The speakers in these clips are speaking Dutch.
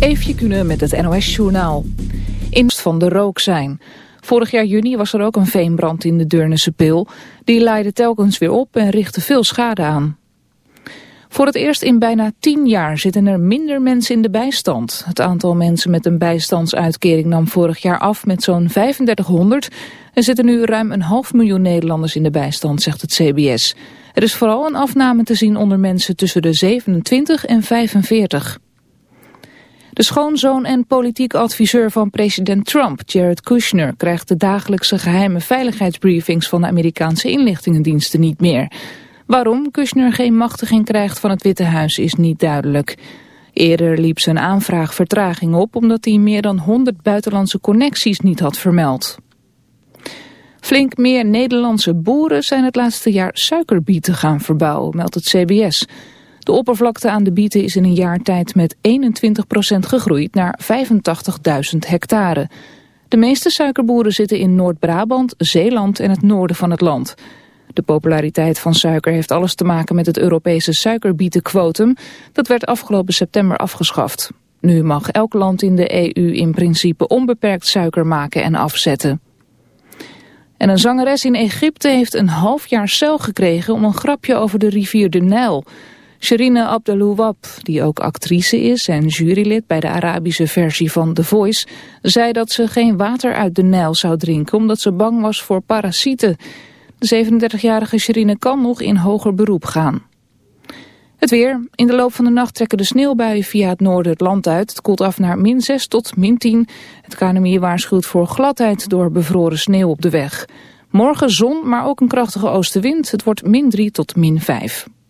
Eefje kunnen met het NOS-journaal. In van de rook zijn. Vorig jaar juni was er ook een veenbrand in de Deurnense Pil. Die leidde telkens weer op en richtte veel schade aan. Voor het eerst in bijna tien jaar zitten er minder mensen in de bijstand. Het aantal mensen met een bijstandsuitkering nam vorig jaar af met zo'n 3500... Er zitten nu ruim een half miljoen Nederlanders in de bijstand, zegt het CBS. Er is vooral een afname te zien onder mensen tussen de 27 en 45. De schoonzoon en politiek adviseur van president Trump, Jared Kushner, krijgt de dagelijkse geheime veiligheidsbriefings van de Amerikaanse inlichtingendiensten niet meer. Waarom Kushner geen machtiging krijgt van het Witte Huis is niet duidelijk. Eerder liep zijn aanvraag vertraging op omdat hij meer dan 100 buitenlandse connecties niet had vermeld. Flink meer Nederlandse boeren zijn het laatste jaar suikerbieten gaan verbouwen, meldt het CBS. De oppervlakte aan de bieten is in een jaar tijd met 21% gegroeid naar 85.000 hectare. De meeste suikerboeren zitten in Noord-Brabant, Zeeland en het noorden van het land. De populariteit van suiker heeft alles te maken met het Europese suikerbietenquotum. Dat werd afgelopen september afgeschaft. Nu mag elk land in de EU in principe onbeperkt suiker maken en afzetten. En een zangeres in Egypte heeft een half jaar cel gekregen om een grapje over de rivier de Nijl. Sherine Abdelouwab, die ook actrice is en jurylid bij de Arabische versie van The Voice, zei dat ze geen water uit de Nijl zou drinken omdat ze bang was voor parasieten. De 37-jarige Sherine kan nog in hoger beroep gaan. Het weer. In de loop van de nacht trekken de sneeuwbuien via het noorden het land uit. Het koelt af naar min 6 tot min 10. Het KNMI waarschuwt voor gladheid door bevroren sneeuw op de weg. Morgen zon, maar ook een krachtige oostenwind. Het wordt min 3 tot min 5.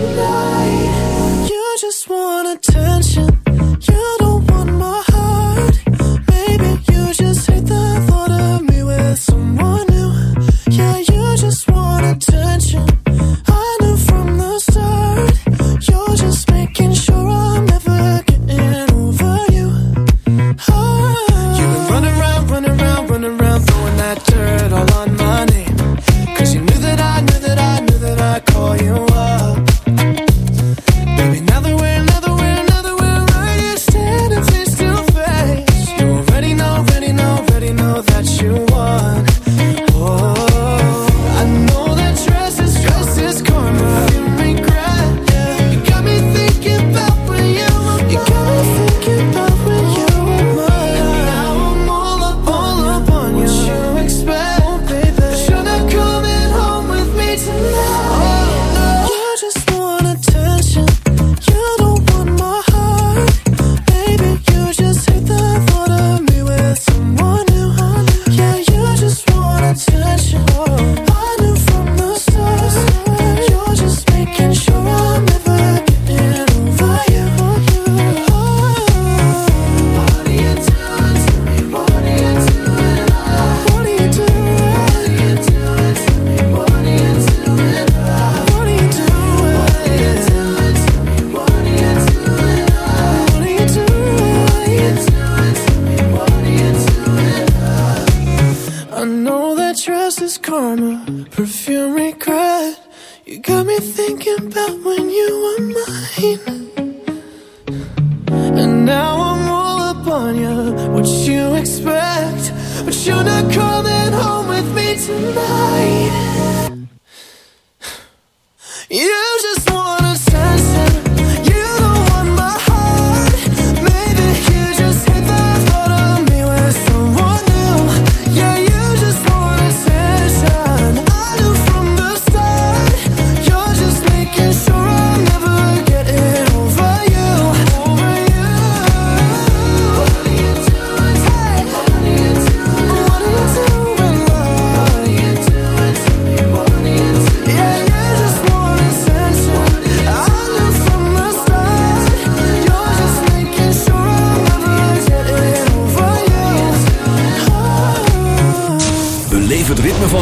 tonight. You just wanna turn.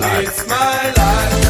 like. It's my life.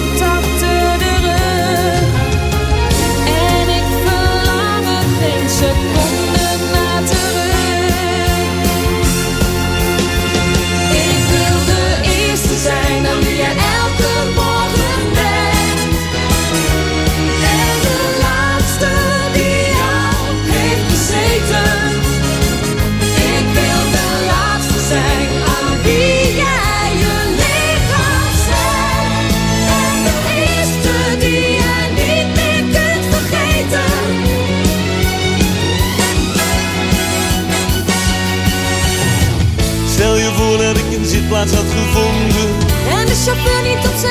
And had gevonden. En de chauffeur niet op zijn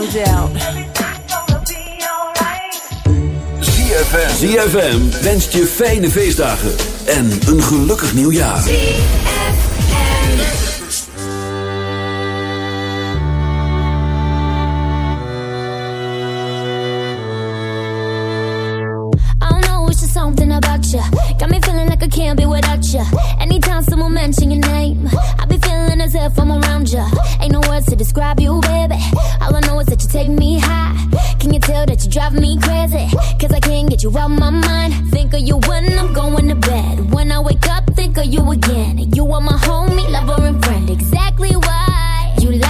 No doubt. ZFM. ZFM wenst je fijne feestdagen en een gelukkig nieuwjaar. I don't know, it's just something about you. Got me feeling like I can't be without you. Anytime someone mention your name, I be feeling as if I'm around you. Ain't no words to describe you, baby. Take me high. Can you tell that you drive me crazy? Cause I can't get you out my mind. Think of you when I'm going to bed. When I wake up, think of you again. You are my homie, lover, and friend. Exactly why you light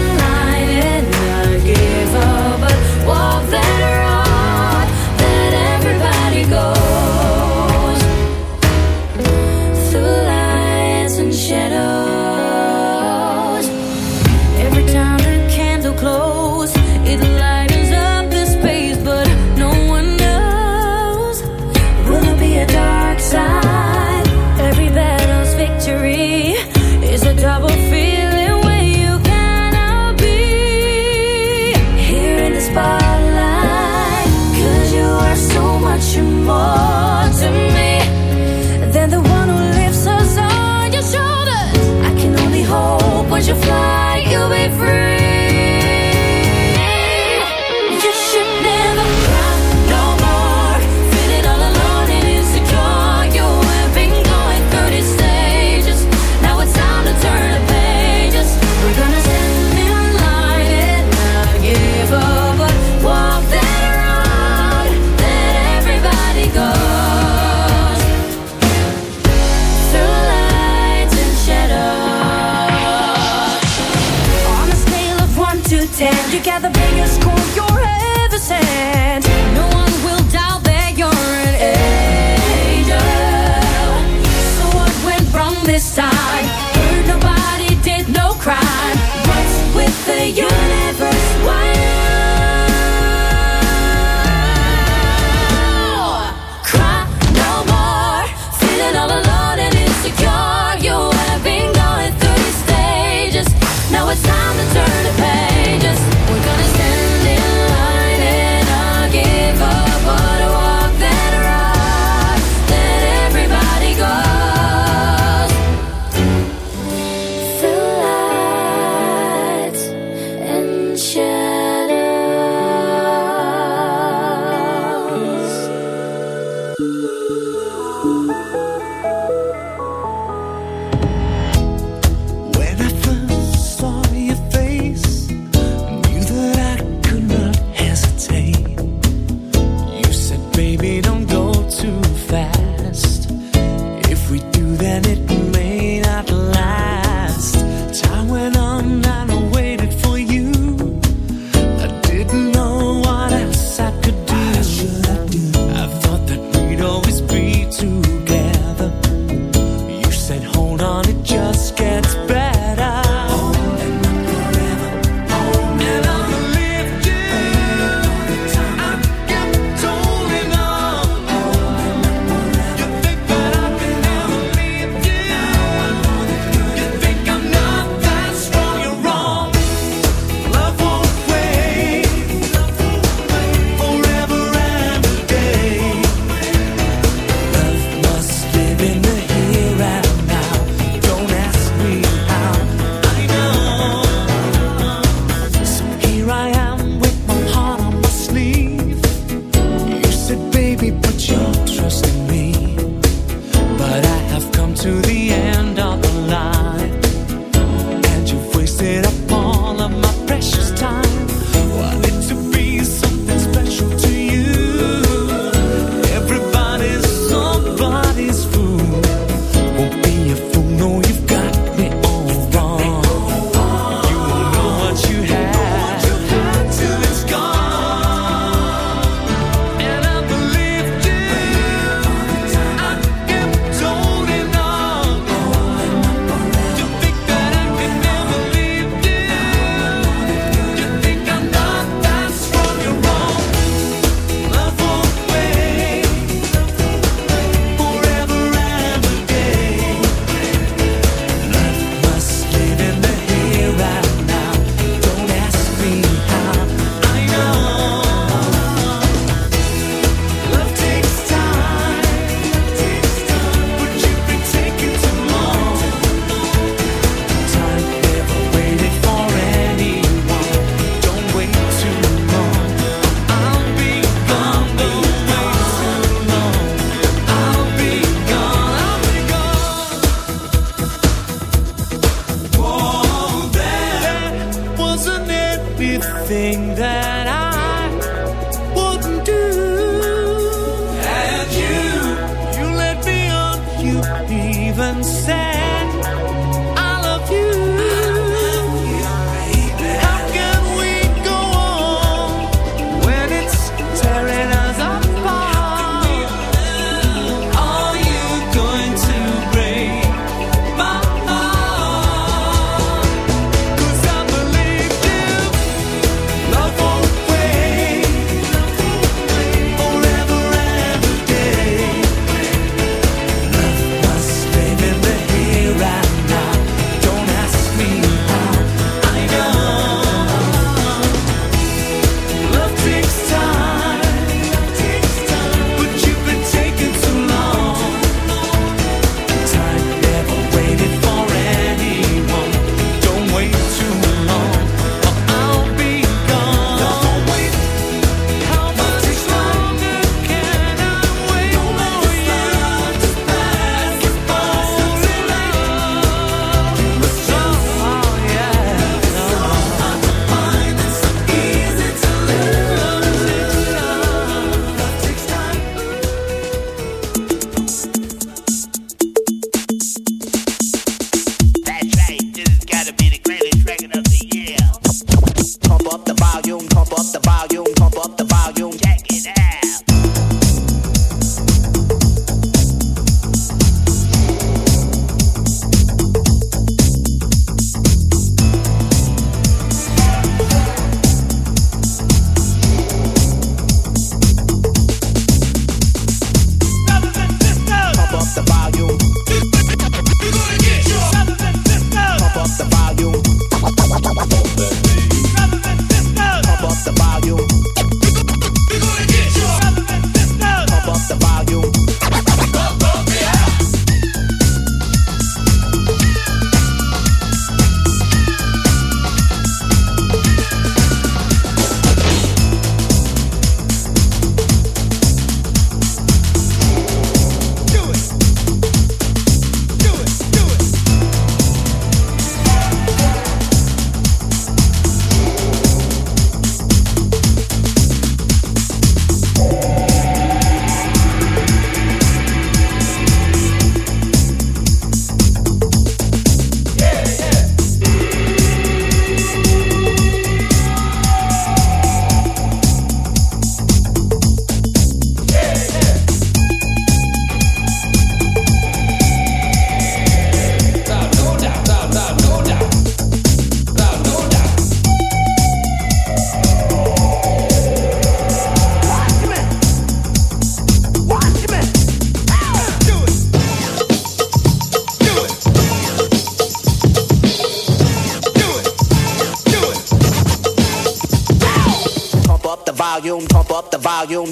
Volume,